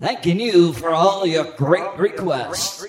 Thanking you for all your great requests.